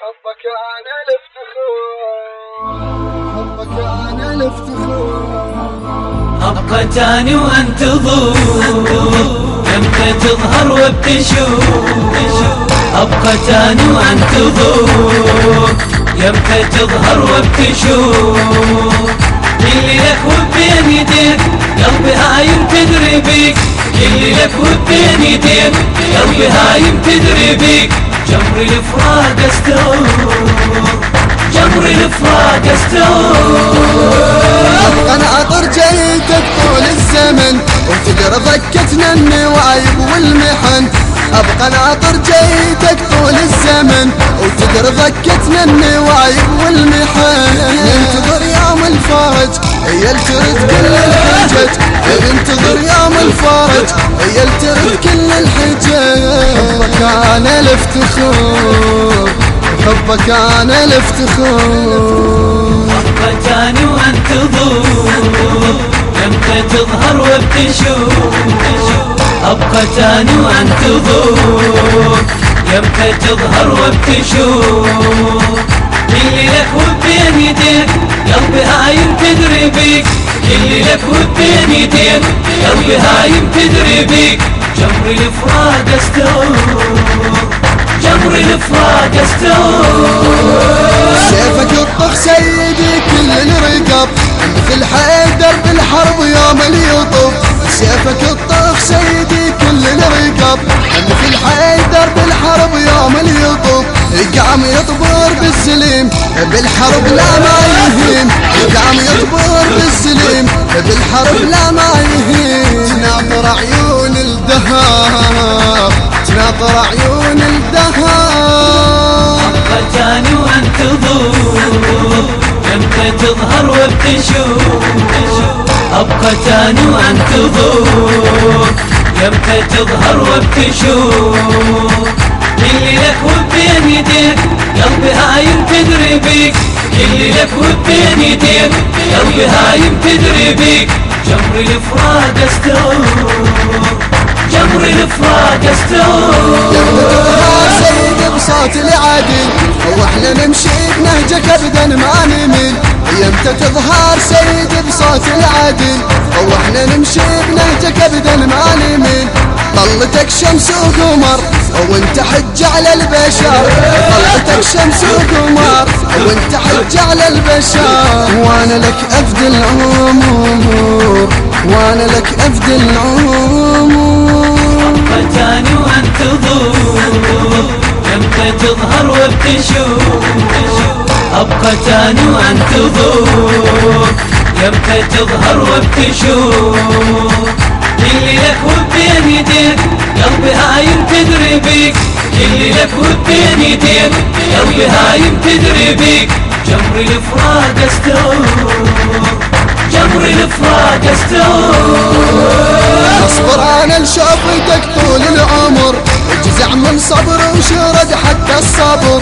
حبك أنا الافتخار حبك أنا الافتخار ابقى تاني وانتظر يمتى تظهر وبتشوف. ابقى تاني وانتظر يمتى تظهر وبتشوف. اللي لك وبين يديك قلبي هايم تدري بيك. اللي لك وبين يديك قلبي هايم تدري بيك. جمر الفراق استور جمر الفراق استور أنا عطر جيتك طول الزمن وتقرا ضكتنا النوايب والمحن. أبقى ناطر جيتك طول الزمن وتقرا ضكتنا النوايب والمحن. ننتظر يوم الفرج هي ترد كل الحجج. ننتظر يوم الفرج ترد كل الحجج حبك أنا الافتخار حبك أنا الافتخار تاني وانتظر يمتى تظهر وبتشوف. ابقى تاني وانتظر يمتى تظهر وبتشوف. اللي لك وبين يديك قلبي هايم تدري بيك. اللي لك يديك قلبي هايم تدري بيك. جمر الفراق استور جمر الفراق استور سيفك الطخ سيدي كل الرقب مثل حيدر بالحرب يوم اليطب سيفك الطخ سيدي كل الرقب مثل حيدر بالحرب يوم اليطب قام يطبر بالسليم بالحرب لا ما بالحرب لا ما يهين تناطر عيون الدهر تناطر عيون الدهر تاني وانتظر يمتى تظهر وبتشوف. ابقى تاني وانتظر يمتى تظهر وبتشوف. اللي لك وبين يديك قلبي هايم تدري بيك. اللي لك وبين يديك قلبي هايم تدري بيك. جمر الفراق استور جمر الفراق استور سيد بصوت العدل. وإحنا نمشي بنهجك ابدا ما نمل. يمتى تظهر سيد بصوت العدل. وإحنا نمشي بنهجك ابدا ما نمل. طلتك شمس وقمر وانت حج على البشر. طلتك شمس وقمر وانت حج على البشر. وأنا لك افدي العمر وأنا لك افدي العمر تاني وانتظر يمتى تظهر وبتشوف أبقى تاني وانتظر يمتى تظهر وبتشوف اللي لك وبين يديك قلبي هايم تدري بيك. اللي لك وبين يديك قلبي هايم تدري بيك. جمر الفراق استور جمر الفراق استور اصبر أنا لشوفتك طول العمر جزع من صبر وشرد حتى الصبر.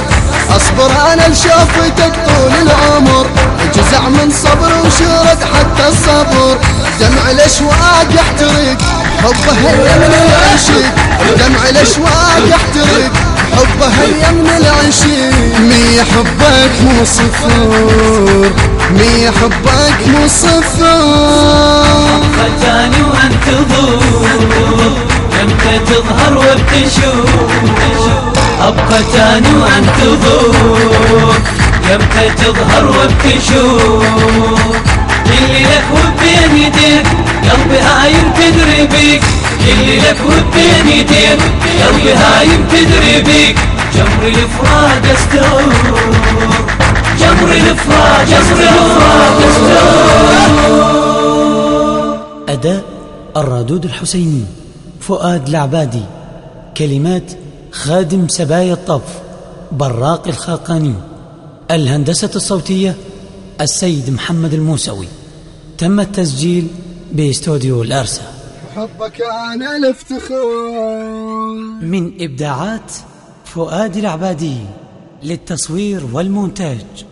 اصبر أنا لشوفتك طول العمر جزع من صبر وشرد حتى الصبر. دمع الاشواق يحترق. حبه هي من العشق دمع الاشواق يحترق. حبه هي من العشق مي يحبك مو صفر مي يحبك مو صفر فتاني وانتظر يمتى تظهر وبتشوف. أبقى تاني وانتظر يمتى تظهر وبتشوف. اللي لك وبين يديك قلبي هايم تدري بيك. اللي لك وبين يديك قلبي هايم تدري بيك. جمر الفراق استور جمر الفراق استور أداء الرادود الحسيني فؤاد العبادي. كلمات خادم سبايا الطف براق الخاقاني. الهندسة الصوتية السيد محمد الموسوي. تم التسجيل باستوديو الأرسا. حبك أنا الافتخار من إبداعات فؤاد العبادي للتصوير والمونتاج.